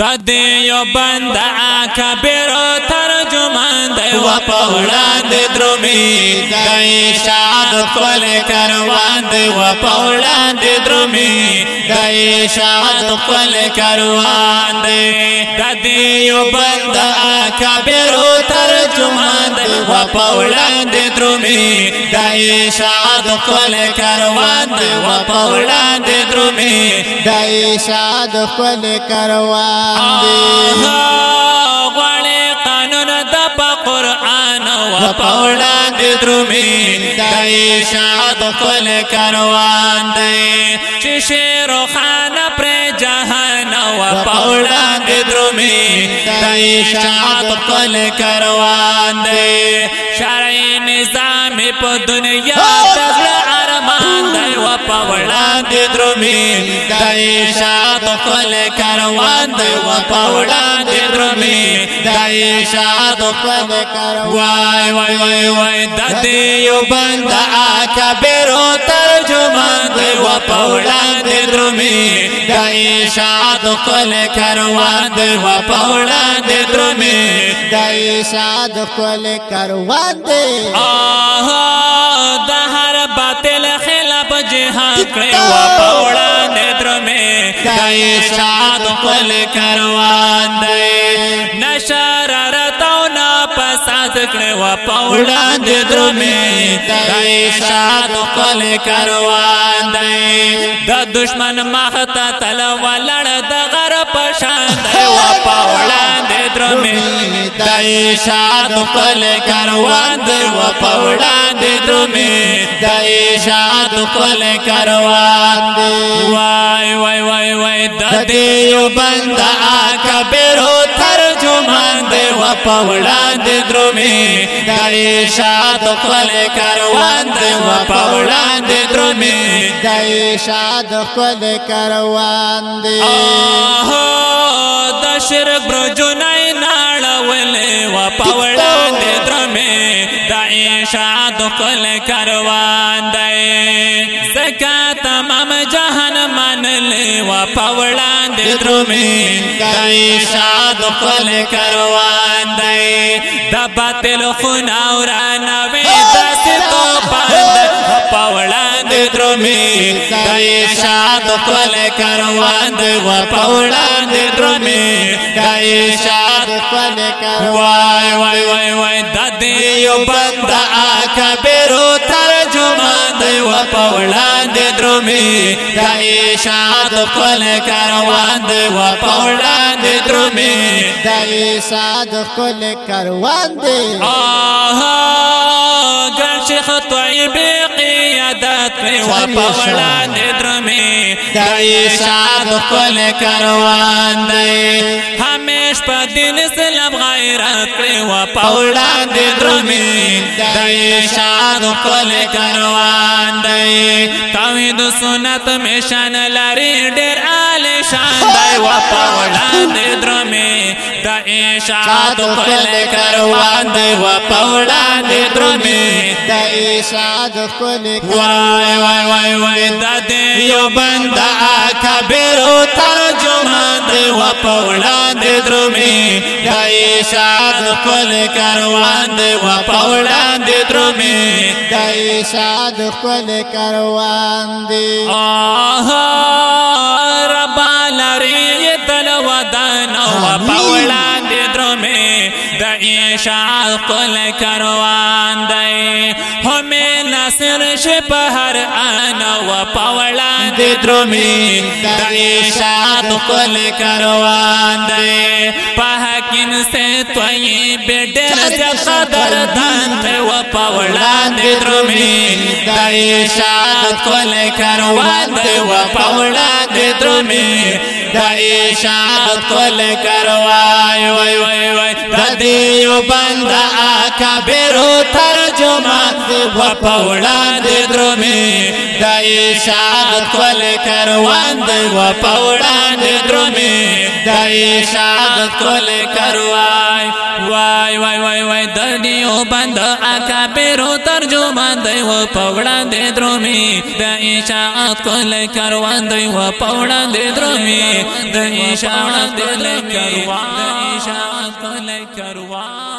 ددیو بند آکبرو ترجمان دی و پوڑان دی درمی دی شاد کل کروان دی و پوڑان دی درمی دی شاد کل کروان دی ددیو بند آکبرو ترجمان دی و پوڑان دی درمی دی شاد کل کروان دی و پوڑان دی درمی دی شاد کل کروان دی قرآن و پوڑا دی درومی دی شاد کل کروان دی چی شیر و خان پر جہان و پوڑا دی درومی دی شاد کل کروان دی شرعی نظام پا دنیا ارمان دی و پوڑا دی درومی دی شاد کروان دی و پوڑا دی درومی دی شاد کروان وای وای وای وای ددی یو بند آکا بیرو ترجمان دی و پوڑان دی درمی دی شاد کروان دی و پوڑان دی درمی دی شاد کروان دی آہا دہر باطل خلاف جہاں کڑی و پوڑان دی درمی دی شاد کل کروان دی نشر رتاو نا پوڑان دی درمی دی شاد کل کروان دی د دشمن مختا تل ولړ د غر پشان دی و پوڑان دی درمی دی شاد کل کروان دی و پوڑان دی درمی دی شاد کروان دی وای وای وای وای د دیو بند آکا بیرو ترجمان دی و پوڑان دی درمی دی شاد کل کروان دی و پوڑان دی درمی دی شاد کل کروان دی د شرک برجنای ناړولې و پوړان دې درمه د عشاء د کروان دے زکا زکات تمام جهان منلې و پوړان دے درمه د عشاء د کروان دے دبا تلو باطل خناوران دې درمه د عشاء د و پوړان دې درمه د عشاء کل کروان وای وای وای بند آکا بیرو ترجمان و پوڑان دی درومی د اشاد کل کروان و پوڑان دی درومی شاد کل کروان دی آها گر شیخ طیبی قیادت پی و پوڑان دی درومی د اشاد کل کروان دی ہمیش پا دین اسلام غیرت کری و پوڑان دی درومی دی شاد کل کروان دی توید سنت مشان لری دیر آل شان دی و درومی دی شاد کل کروان دی و پوڑان دی درومی دی شاد کل وای وای وای وای د دې یو بند ترجمان دی و پوڑان دی دای شاد کل کروان دی و پوڑان دی دی شاد کل کروان دی آها ربا لری تل ودان و پوڑان دی درومی دای شاد کل کروان دی. ہمیں نصر شپ ہر آنا و درومی دای شاد کل کروان دی. پاکن سے توئی بیڈر سے قدر دان دی و پوڑان دی. درومی دای شاد کل کروان دی و پوڑان دی. درومی دای شاد کل کروای وای وای وای ددیو بند آکا بیرو تر ترجمان و پوڑان دے درومی دا اشاعت کل کروان دے و پوڑان دے درومی دا اشاعت کل کروان وای وای وای وای دنیو بند آکا پیرو ترجمان دی و پوڑان دے درومی دا اشاعت کل کروان دی و پوڑان دے درومی دا اشاعت کل کروان دا اشاعت کل کروان